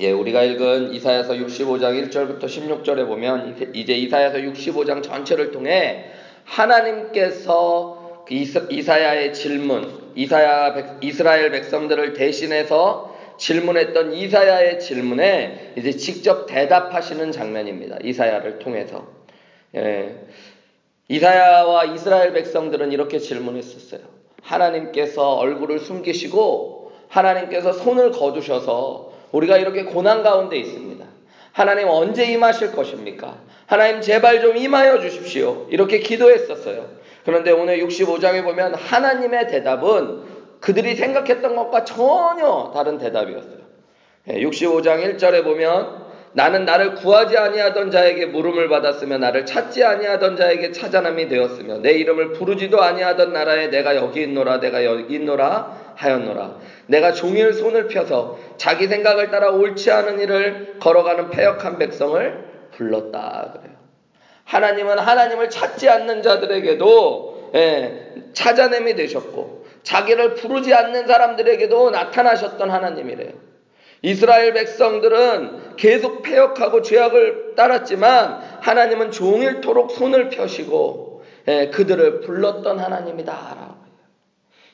예, 우리가 읽은 이사야서 65장 1절부터 16절에 보면 이제 이사야서 65장 전체를 통해 하나님께서 그 이사야의 질문, 이사야 백, 이스라엘 백성들을 대신해서 질문했던 이사야의 질문에 이제 직접 대답하시는 장면입니다. 이사야를 통해서. 예, 이사야와 이스라엘 백성들은 이렇게 질문했었어요. 하나님께서 얼굴을 숨기시고 하나님께서 손을 거두셔서 우리가 이렇게 고난 가운데 있습니다. 하나님 언제 임하실 것입니까? 하나님 제발 좀 임하여 주십시오. 이렇게 기도했었어요. 그런데 오늘 65장에 보면 하나님의 대답은 그들이 생각했던 것과 전혀 다른 대답이었어요. 65장 예, 1절에 보면 나는 나를 구하지 아니하던 자에게 물음을 받았으며 나를 찾지 아니하던 자에게 찾아남이 되었으며 내 이름을 부르지도 아니하던 나라에 내가 여기 있노라 내가 여기 있노라 하였노라 내가 종일 손을 펴서 자기 생각을 따라 옳지 않은 일을 걸어가는 패역한 백성을 불렀다 그래요. 하나님은 하나님을 찾지 않는 자들에게도 예, 찾아냄이 되셨고 자기를 부르지 않는 사람들에게도 나타나셨던 하나님이래요. 이스라엘 백성들은 계속 폐역하고 죄악을 따랐지만 하나님은 종일토록 손을 펴시고 예, 그들을 불렀던 하나님이다라고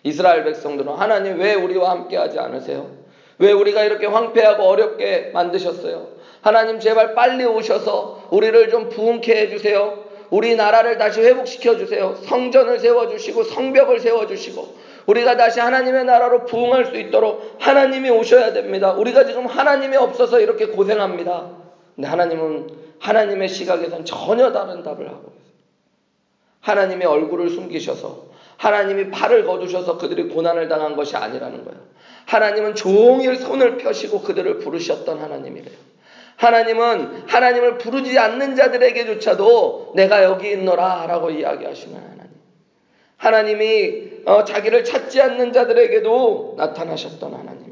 이스라엘 백성들은 하나님 왜 우리와 함께 하지 않으세요? 왜 우리가 이렇게 황폐하고 어렵게 만드셨어요? 하나님 제발 빨리 오셔서 우리를 좀 부흥케 해주세요. 우리 나라를 다시 회복시켜 주세요. 성전을 세워 주시고 성벽을 세워 주시고 우리가 다시 하나님의 나라로 부흥할 수 있도록 하나님이 오셔야 됩니다. 우리가 지금 하나님이 없어서 이렇게 고생합니다. 근데 하나님은 하나님의 시각에선 전혀 다른 답을 하고 있어요. 하나님의 얼굴을 숨기셔서 하나님이 팔을 거두셔서 그들이 고난을 당한 것이 아니라는 거예요. 하나님은 종일 손을 펴시고 그들을 부르셨던 하나님이래요. 하나님은 하나님을 부르지 않는 자들에게조차도 내가 여기 있노라 라고 이야기하시는 하나님. 하나님이 어, 자기를 찾지 않는 자들에게도 나타나셨던 하나님이래요.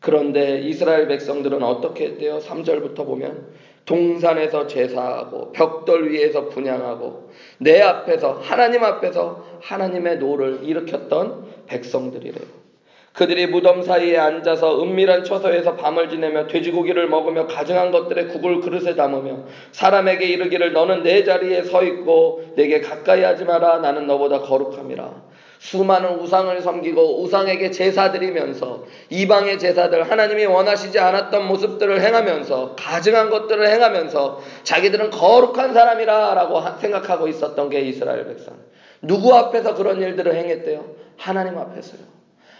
그런데 이스라엘 백성들은 어떻게 했대요? 3절부터 보면 동산에서 제사하고 벽돌 위에서 분향하고 내 앞에서 하나님 앞에서 하나님의 노를 일으켰던 백성들이래요. 그들이 무덤 사이에 앉아서 은밀한 처소에서 밤을 지내며 돼지고기를 먹으며 가증한 것들의 국을 그릇에 담으며 사람에게 이르기를 너는 내 자리에 서 있고 내게 가까이 하지 마라 나는 너보다 거룩함이라. 수많은 우상을 섬기고 우상에게 제사 드리면서 이방의 제사들 하나님이 원하시지 않았던 모습들을 행하면서 가증한 것들을 행하면서 자기들은 거룩한 사람이라라고 생각하고 있었던 게 이스라엘 백성. 누구 앞에서 그런 일들을 행했대요? 하나님 앞에서요.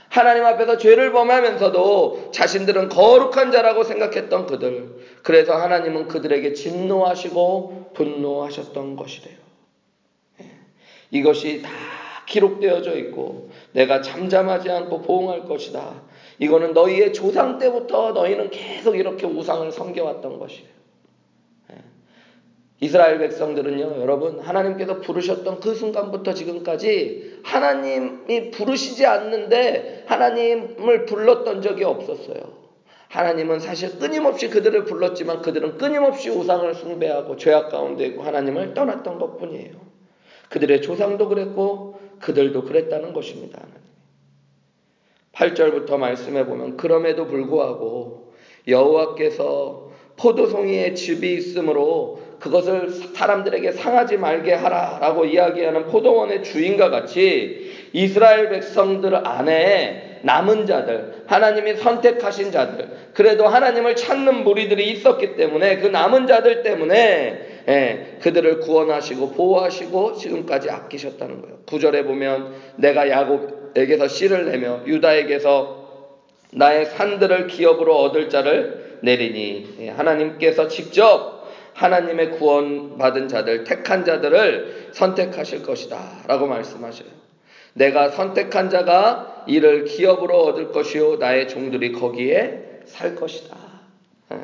하나님 앞에서 죄를 범하면서도 자신들은 거룩한 자라고 생각했던 그들. 그래서 하나님은 그들에게 진노하시고 분노하셨던 것이래요. 예. 이것이 다 기록되어져 있고 내가 잠잠하지 않고 보응할 것이다. 이거는 너희의 조상 때부터 너희는 계속 이렇게 우상을 섬겨왔던 것이에요. 예. 이스라엘 백성들은요, 여러분, 하나님께서 부르셨던 그 순간부터 지금까지 하나님이 부르시지 않는데 하나님을 불렀던 적이 없었어요. 하나님은 사실 끊임없이 그들을 불렀지만 그들은 끊임없이 우상을 숭배하고 죄악 가운데 있고 하나님을 떠났던 것 뿐이에요. 그들의 조상도 그랬고 그들도 그랬다는 것입니다. 8절부터 말씀해 보면 그럼에도 불구하고 여호와께서 포도송이에 즙이 있으므로 그것을 사람들에게 상하지 말게 하라라고 이야기하는 포도원의 주인과 같이 이스라엘 백성들 안에 남은 자들, 하나님이 선택하신 자들, 그래도 하나님을 찾는 무리들이 있었기 때문에 그 남은 자들 때문에 예, 그들을 구원하시고 보호하시고 지금까지 아끼셨다는 거예요. 구절에 보면 내가 야곱에게서 씨를 내며 유다에게서 나의 산들을 기업으로 얻을 자를 내리니 예, 하나님께서 직접 하나님의 구원받은 자들, 택한 자들을 선택하실 것이다. 라고 말씀하셔요. 내가 선택한 자가 이를 기업으로 얻을 것이요. 나의 종들이 거기에 살 것이다. 예,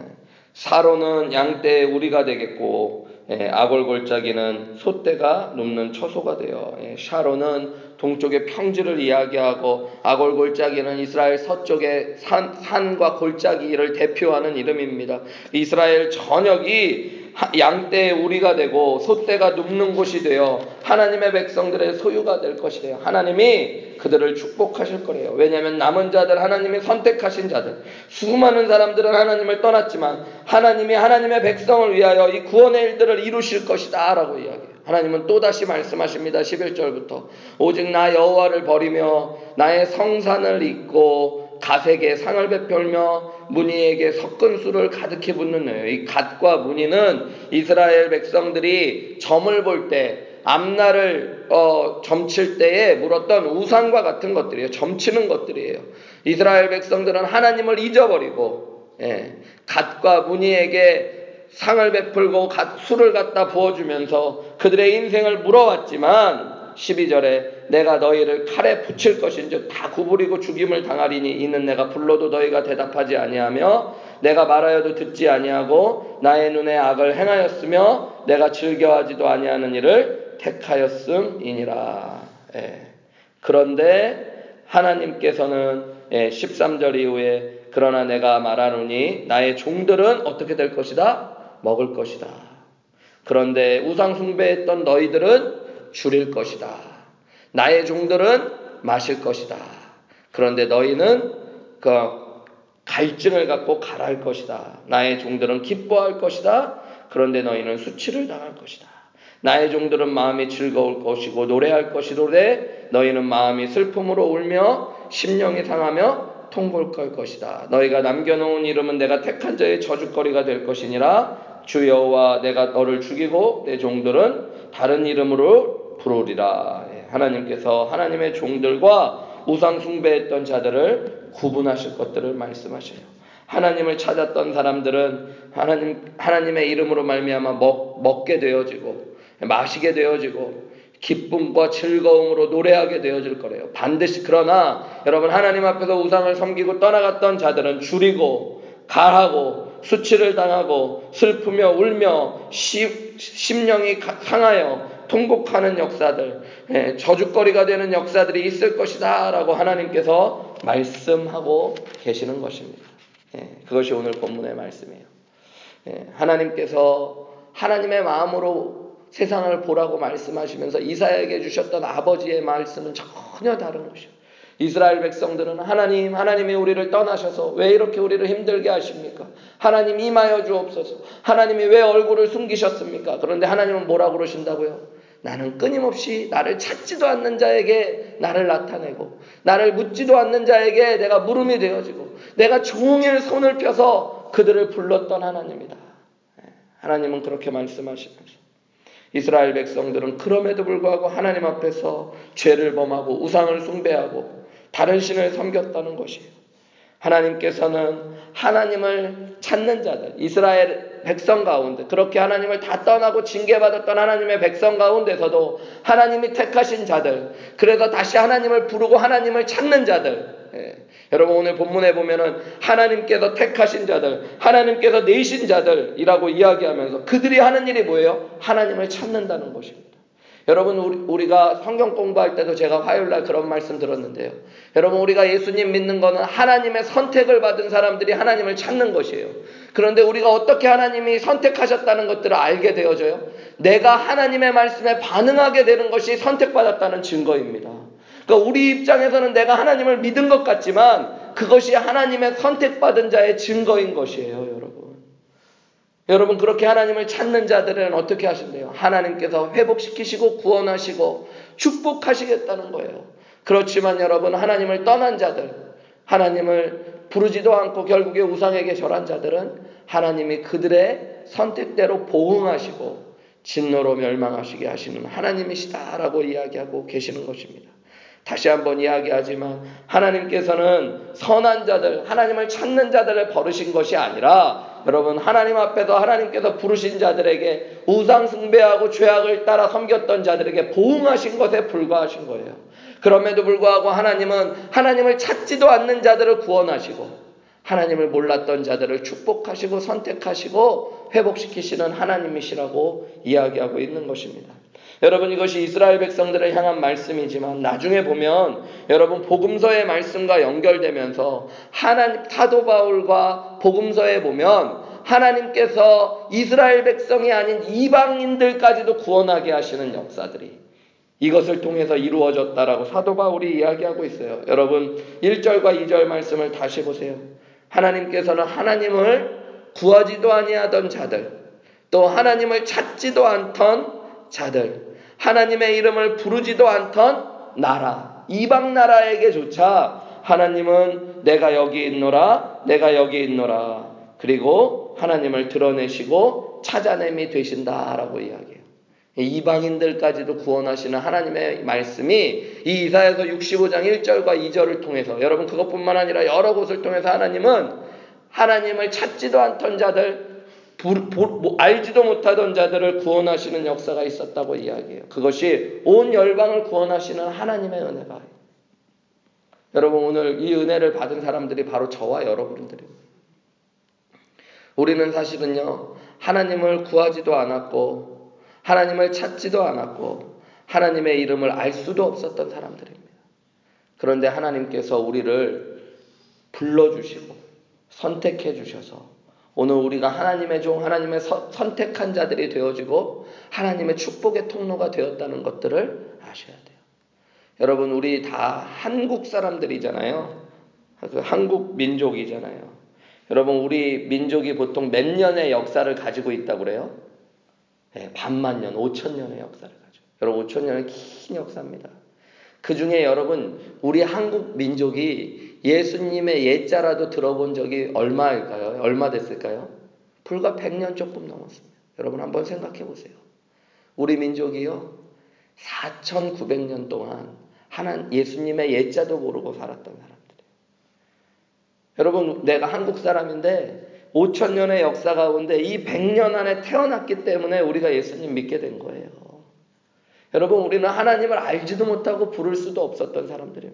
사로는 양떼의 우리가 되겠고, 예, 아골 골짜기는 소떼가 눕는 처소가 되어 예, 샤로는 동쪽의 평지를 이야기하고 아골 골짜기는 이스라엘 서쪽의 산, 산과 골짜기를 대표하는 이름입니다. 이스라엘 전역이 양떼의 우리가 되고 소떼가 눕는 곳이 되어 하나님의 백성들의 소유가 될 것이래요. 하나님이 그들을 축복하실 거래요. 왜냐하면 남은 자들 하나님이 선택하신 자들 수많은 사람들은 하나님을 떠났지만 하나님이 하나님의 백성을 위하여 이 구원의 일들을 이루실 것이다 라고 이야기해요. 하나님은 또다시 말씀하십니다. 11절부터 오직 나 여호와를 버리며 나의 성산을 잊고 갓에게 상을 베풀며 무늬에게 섞은 술을 가득히 붓는 거예요. 이 갓과 무늬는 이스라엘 백성들이 점을 볼 때 앞날을 어, 점칠 때에 물었던 우상과 같은 것들이에요. 점치는 것들이에요. 이스라엘 백성들은 하나님을 잊어버리고 예, 갓과 무늬에게 상을 베풀고 술을 갖다 부어주면서 그들의 인생을 물어왔지만 12절에 내가 너희를 칼에 붙일 것인즉 다 구부리고 죽임을 당하리니 이는 내가 불러도 너희가 대답하지 아니하며 내가 말하여도 듣지 아니하고 나의 눈에 악을 행하였으며 내가 즐겨하지도 아니하는 일을 택하였음이니라. 예. 그런데 하나님께서는 예, 13절 이후에 그러나 내가 말하노니 나의 종들은 어떻게 될 것이다? 먹을 것이다. 그런데 우상 숭배했던 너희들은 줄일 것이다. 나의 종들은 마실 것이다. 그런데 너희는 그 갈증을 갖고 가랄 것이다. 나의 종들은 기뻐할 것이다. 그런데 너희는 수치를 당할 것이다. 나의 종들은 마음이 즐거울 것이고 노래할 것이로되 너희는 마음이 슬픔으로 울며 심령이 상하며 통곡할 것이다. 너희가 남겨놓은 이름은 내가 택한 자의 저주거리가 될 것이니라 주 여호와 내가 너를 죽이고 내 종들은 다른 이름으로 부르리라. 예, 하나님께서 하나님의 종들과 우상 숭배했던 자들을 구분하실 것들을 말씀하셔요. 하나님을 찾았던 사람들은 하나님 하나님의 이름으로 말미암아 먹, 먹게 되어지고 마시게 되어지고 기쁨과 즐거움으로 노래하게 되어질 거래요. 반드시 그러나 여러분 하나님 앞에서 우상을 섬기고 떠나갔던 자들은 줄이고 가하고 수치를 당하고 슬프며 울며 시, 심령이 상하여 통곡하는 역사들, 예, 저주거리가 되는 역사들이 있을 것이다 라고 하나님께서 말씀하고 계시는 것입니다. 예, 그것이 오늘 본문의 말씀이에요. 예, 하나님께서 하나님의 마음으로 세상을 보라고 말씀하시면서 이사야에게 주셨던 아버지의 말씀은 전혀 다른 것이요. 이스라엘 백성들은 하나님, 하나님이 우리를 떠나셔서 왜 이렇게 우리를 힘들게 하십니까? 하나님 임하여 주옵소서. 하나님이 왜 얼굴을 숨기셨습니까? 그런데 하나님은 뭐라고 그러신다고요? 나는 끊임없이 나를 찾지도 않는 자에게 나를 나타내고 나를 묻지도 않는 자에게 내가 물음이 되어지고 내가 종일 손을 펴서 그들을 불렀던 하나님이다. 예, 하나님은 그렇게 말씀하시면서 이스라엘 백성들은 그럼에도 불구하고 하나님 앞에서 죄를 범하고 우상을 숭배하고 다른 신을 섬겼다는 것이에요. 하나님께서는 하나님을 찾는 자들, 이스라엘 백성 가운데, 그렇게 하나님을 다 떠나고 징계받았던 하나님의 백성 가운데서도 하나님이 택하신 자들, 그래서 다시 하나님을 부르고 하나님을 찾는 자들, 예. 여러분 오늘 본문에 보면은 하나님께서 택하신 자들, 하나님께서 내신 자들이라고 이야기하면서 그들이 하는 일이 뭐예요? 하나님을 찾는다는 것입니다. 여러분 우리, 가 성경 공부할 때도 제가 화요일 날 그런 말씀 들었는데요. 여러분 우리가 예수님 믿는 거는 하나님의 선택을 받은 사람들이 하나님을 찾는 것이에요. 그런데 우리가 어떻게 하나님이 선택하셨다는 것들을 알게 되어져요? 내가 하나님의 말씀에 반응하게 되는 것이 선택받았다는 증거입니다. 그러니까 우리 입장에서는 내가 하나님을 믿은 것 같지만 그것이 하나님의 선택받은 자의 증거인 것이에요, 여러분. 그렇게 하나님을 찾는 자들은 어떻게 하신대요? 하나님께서 회복시키시고 구원하시고 축복하시겠다는 거예요. 그렇지만 여러분 하나님을 떠난 자들, 하나님을 부르지도 않고 결국에 우상에게 절한 자들은 하나님이 그들의 선택대로 보응하시고 진노로 멸망하시게 하시는 하나님이시다라고 이야기하고 계시는 것입니다. 다시 한번 이야기하지만 하나님께서는 선한 자들, 하나님을 찾는 자들을 버르신 것이 아니라 여러분 하나님 앞에서 하나님께서 부르신 자들에게 우상 숭배하고 죄악을 따라 섬겼던 자들에게 보응하신 것에 불과하신 거예요. 그럼에도 불구하고 하나님은 하나님을 찾지도 않는 자들을 구원하시고 하나님을 몰랐던 자들을 축복하시고 선택하시고 회복시키시는 하나님이시라고 이야기하고 있는 것입니다. 여러분 이것이 이스라엘 백성들을 향한 말씀이지만 나중에 보면 여러분 복음서의 말씀과 연결되면서 하나님 사도 바울과 복음서에 보면 하나님께서 이스라엘 백성이 아닌 이방인들까지도 구원하게 하시는 역사들이 이것을 통해서 이루어졌다라고 사도 바울이 이야기하고 있어요. 여러분 1절과 2절 말씀을 다시 보세요. 하나님께서는 하나님을 구하지도 아니하던 자들 또 하나님을 찾지도 않던 자들 하나님의 이름을 부르지도 않던 나라 이방 나라에게조차 하나님은 내가 여기 있노라 내가 여기 있노라 그리고 하나님을 드러내시고 찾아냄이 되신다라고 이야기해요. 이방인들까지도 구원하시는 하나님의 말씀이 이 이사야서 65장 1절과 2절을 통해서 여러분 그것뿐만 아니라 여러 곳을 통해서 하나님은 하나님을 찾지도 않던 자들 뭐 알지도 못하던 자들을 구원하시는 역사가 있었다고 이야기해요. 그것이 온 열방을 구원하시는 하나님의 은혜가 여러분 오늘 이 은혜를 받은 사람들이 바로 저와 여러분들입니다. 우리는 사실은요 하나님을 구하지도 않았고 하나님을 찾지도 않았고 하나님의 이름을 알 수도 없었던 사람들입니다. 그런데 하나님께서 우리를 불러주시고 선택해 주셔서 오늘 우리가 하나님의 종, 하나님의 서, 선택한 자들이 되어지고 하나님의 축복의 통로가 되었다는 것들을 아셔야 돼요. 여러분, 우리 다 한국 사람들이잖아요. 그 한국 민족이잖아요. 여러분, 우리 민족이 보통 몇 년의 역사를 가지고 있다고 그래요? 네, 반만 년, 오천 년의 역사를 가지고. 여러분, 오천 년은 긴 역사입니다. 그 중에 여러분, 우리 한국 민족이 예수님의 예자라도 들어본 적이 얼마일까요? 얼마 됐을까요? 불과 100년 조금 넘었습니다. 여러분 한번 생각해 보세요. 우리 민족이요. 4,900년 동안 하나 예수님의 예자도 모르고 살았던 사람들이에요. 여러분 내가 한국 사람인데 5천 년의 역사 가운데 이 100년 안에 태어났기 때문에 우리가 예수님 믿게 된 거예요. 여러분 우리는 하나님을 알지도 못하고 부를 수도 없었던 사람들입니다.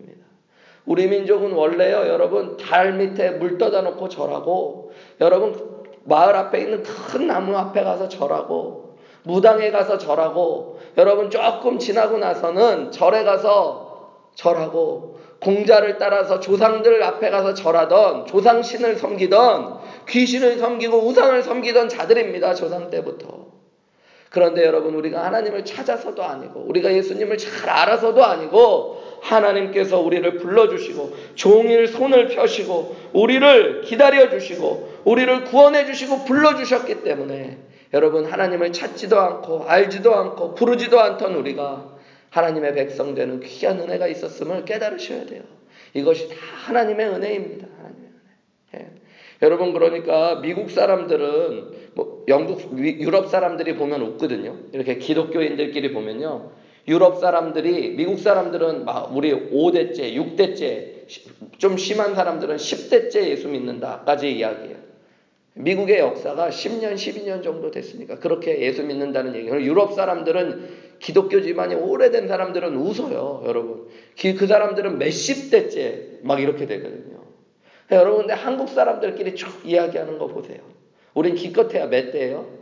우리 민족은 원래요, 여러분 달 밑에 물 떠다 놓고 절하고 여러분 마을 앞에 있는 큰 나무 앞에 가서 절하고 무당에 가서 절하고 여러분 조금 지나고 나서는 절에 가서 절하고 공자를 따라서 조상들 앞에 가서 절하던 조상신을 섬기던 귀신을 섬기고 우상을 섬기던 자들입니다. 조상 때부터. 그런데 여러분 우리가 하나님을 찾아서도 아니고 우리가 예수님을 잘 알아서도 아니고 하나님께서 우리를 불러주시고 종일 손을 펴시고 우리를 기다려주시고 우리를 구원해주시고 불러주셨기 때문에 여러분 하나님을 찾지도 않고 알지도 않고 부르지도 않던 우리가 하나님의 백성 되는 귀한 은혜가 있었음을 깨달으셔야 돼요. 이것이 다 하나님의 은혜입니다. 하나님의 은혜. 예. 여러분 그러니까 미국 사람들은 뭐 영국 유럽 사람들이 보면 웃거든요. 이렇게 기독교인들끼리 보면요. 유럽 사람들이 미국 사람들은 막 우리 5대째, 6대째 좀 심한 사람들은 10대째 예수 믿는다까지 이야기해요. 미국의 역사가 10년, 12년 정도 됐으니까 그렇게 예수 믿는다는 얘기예요. 유럽 사람들은 기독교 집안이 오래된 사람들은 웃어요, 여러분. 그 사람들은 몇십 대째 막 이렇게 되거든요. 여러분, 근데 한국 사람들끼리 쭉 이야기하는 거 보세요. 우린 기껏해야 몇 대예요?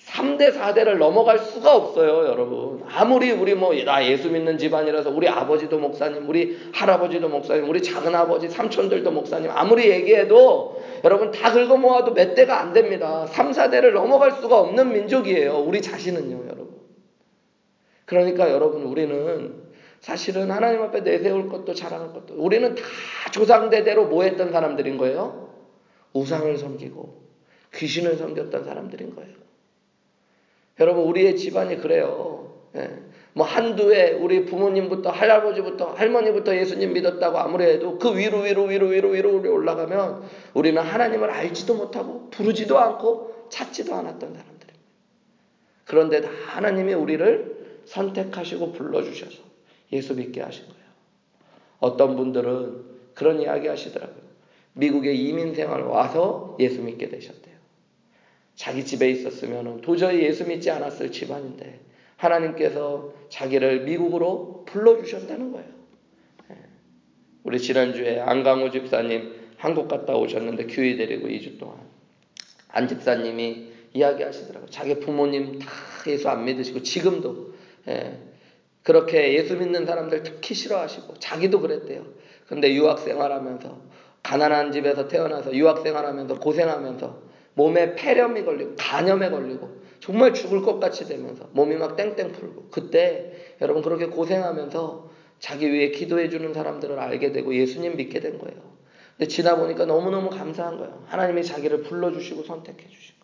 3대, 4대를 넘어갈 수가 없어요, 여러분. 아무리 우리 뭐, 나 예수 믿는 집안이라서 우리 아버지도 목사님, 우리 할아버지도 목사님, 우리 작은 아버지, 삼촌들도 목사님, 아무리 얘기해도 여러분 다 긁어 모아도 몇 대가 안 됩니다. 3, 4대를 넘어갈 수가 없는 민족이에요. 우리 자신은요, 여러분. 그러니까 여러분, 우리는 사실은 하나님 앞에 내세울 것도 자랑할 것도, 우리는 다 조상대대로 뭐 했던 사람들인 거예요? 우상을 섬기고, 귀신을 섬겼던 사람들인 거예요. 여러분 우리의 집안이 그래요. 예. 뭐 한두 해 우리 부모님부터 할아버지부터 할머니부터 예수님 믿었다고 아무리 해도 그 위로 위로 위로 위로 위로 올라가면 우리는 하나님을 알지도 못하고 부르지도 않고 찾지도 않았던 사람들입니다. 그런데 다 하나님이 우리를 선택하시고 불러주셔서 예수 믿게 하신 거예요. 어떤 분들은 그런 이야기 하시더라고요. 미국에 이민 생활 와서 예수 믿게 되셨대요. 자기 집에 있었으면 도저히 예수 믿지 않았을 집안인데 하나님께서 자기를 미국으로 불러주셨다는 거예요. 예. 우리 지난주에 안강호 집사님 한국 갔다 오셨는데 교회 데리고 2주 동안 안 집사님이 이야기하시더라고요. 자기 부모님 다 예수 안 믿으시고 지금도 예. 그렇게 예수 믿는 사람들 특히 싫어하시고 자기도 그랬대요. 근데 유학 생활하면서 가난한 집에서 태어나서 유학 생활하면서 고생하면서 몸에 폐렴이 걸리고 간염에 걸리고 정말 죽을 것 같이 되면서 몸이 막 땡땡 풀고 그때 여러분 그렇게 고생하면서 자기 위해 기도해 주는 사람들을 알게 되고 예수님 믿게 된 거예요. 근데 지나 보니까 너무너무 감사한 거예요. 하나님이 자기를 불러 주시고 선택해 주신 것.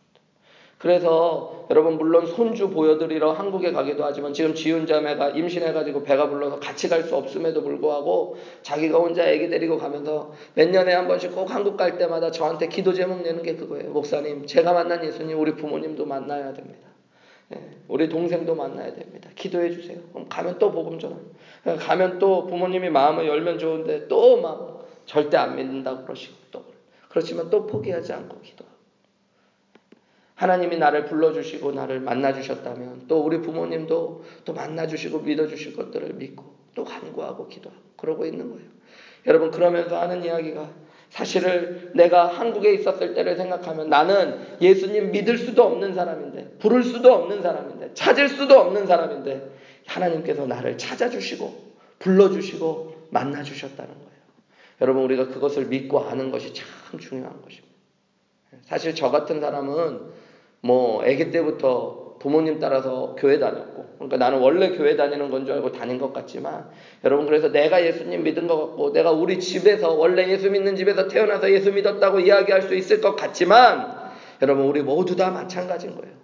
그래서 여러분 물론 손주 보여드리러 한국에 가기도 하지만 지금 지훈 자매가 임신해가지고 배가 불러서 같이 갈 수 없음에도 불구하고 자기가 혼자 아기 데리고 가면서 몇 년에 한 번씩 꼭 한국 갈 때마다 저한테 기도 제목 내는 게 그거예요. 목사님 제가 만난 예수님 우리 부모님도 만나야 됩니다. 예, 우리 동생도 만나야 됩니다. 기도해 주세요. 그럼 가면 또 복음 전하. 가면 또 부모님이 마음을 열면 좋은데 또 막 절대 안 믿는다고 그러시고 또 그렇지만 또 포기하지 않고 기도. 하나님이 나를 불러주시고 나를 만나주셨다면 또 우리 부모님도 또 만나주시고 믿어주실 것들을 믿고 또 간구하고 기도하고 그러고 있는 거예요. 여러분 그러면서 하는 이야기가 사실을 내가 한국에 있었을 때를 생각하면 나는 예수님 믿을 수도 없는 사람인데 부를 수도 없는 사람인데 찾을 수도 없는 사람인데 하나님께서 나를 찾아주시고 불러주시고 만나주셨다는 거예요. 여러분 우리가 그것을 믿고 아는 것이 참 중요한 것입니다. 사실 저 같은 사람은 뭐 아기 때부터 부모님 따라서 교회 다녔고 그러니까 나는 원래 교회 다니는 건 줄 알고 다닌 것 같지만 여러분 그래서 내가 예수님 믿은 것 같고 내가 우리 집에서 원래 예수 믿는 집에서 태어나서 예수 믿었다고 이야기할 수 있을 것 같지만 여러분 우리 모두 다 마찬가지인 거예요.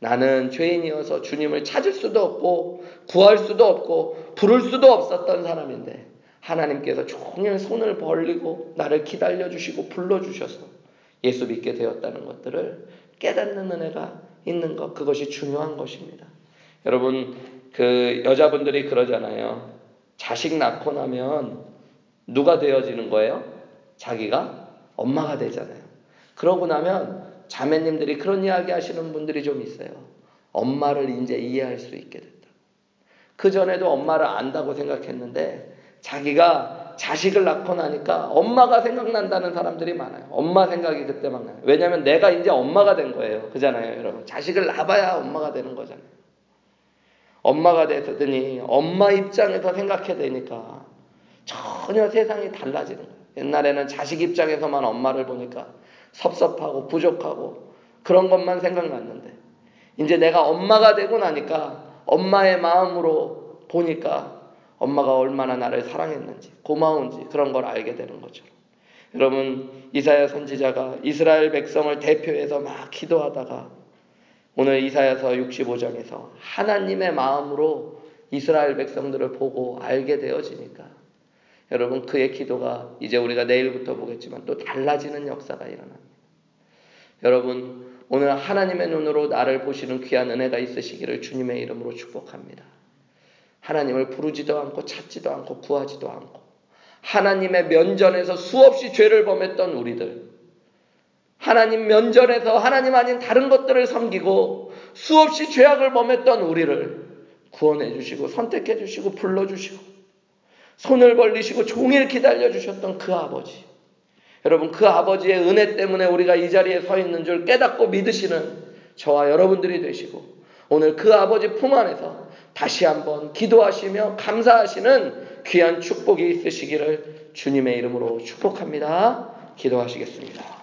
나는 죄인이어서 주님을 찾을 수도 없고 구할 수도 없고 부를 수도 없었던 사람인데 하나님께서 종일 손을 벌리고 나를 기다려 주시고 불러 주셔서 예수 믿게 되었다는 것들을 깨닫는 은혜가 있는 것, 그것이 중요한 것입니다. 여러분, 그 여자분들이 그러잖아요. 자식 낳고 나면 누가 되어지는 거예요? 자기가 엄마가 되잖아요. 그러고 나면 자매님들이 그런 이야기 하시는 분들이 좀 있어요. 엄마를 이제 이해할 수 있게 됐다. 그 전에도 엄마를 안다고 생각했는데 자기가 자식을 낳고 나니까 엄마가 생각난다는 사람들이 많아요. 엄마 생각이 그때 막 나요. 왜냐하면 내가 이제 엄마가 된 거예요. 그잖아요, 여러분. 자식을 낳아봐야 엄마가 되는 거잖아요. 엄마가 되더니 엄마 입장에서 생각해 되니까 전혀 세상이 달라지는 거예요. 옛날에는 자식 입장에서만 엄마를 보니까 섭섭하고 부족하고 그런 것만 생각났는데 이제 내가 엄마가 되고 나니까 엄마의 마음으로 보니까 엄마가 얼마나 나를 사랑했는지 고마운지 그런 걸 알게 되는 거죠. 여러분 이사야 선지자가 이스라엘 백성을 대표해서 막 기도하다가 오늘 이사야서 65장에서 하나님의 마음으로 이스라엘 백성들을 보고 알게 되어지니까 여러분 그의 기도가 이제 우리가 내일부터 보겠지만 또 달라지는 역사가 일어납니다. 여러분 오늘 하나님의 눈으로 나를 보시는 귀한 은혜가 있으시기를 주님의 이름으로 축복합니다. 하나님을 부르지도 않고 찾지도 않고 구하지도 않고 하나님의 면전에서 수없이 죄를 범했던 우리들. 하나님 면전에서 하나님 아닌 다른 것들을 섬기고 수없이 죄악을 범했던 우리를 구원해 주시고 선택해 주시고 불러 주시고 손을 벌리시고 종일 기다려 주셨던 그 아버지. 여러분 그 아버지의 은혜 때문에 우리가 이 자리에 서 있는 줄 깨닫고 믿으시는 저와 여러분들이 되시고 오늘 그 아버지 품 안에서 다시 한번 기도하시며 감사하시는 귀한 축복이 있으시기를 주님의 이름으로 축복합니다. 기도하시겠습니다.